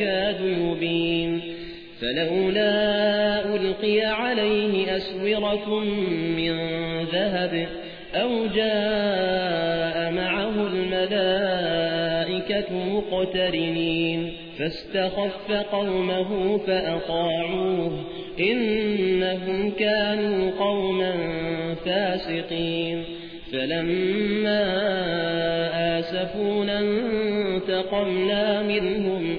يكاد يبين. فلولا ألقي عليه أسورة من ذهب أو جاء معه الملائكة مقترنين. فاستخف قومه فأطاعوه. إنهم كانوا قوما فاسقين. فلما آسفونا انتقمنا منهم.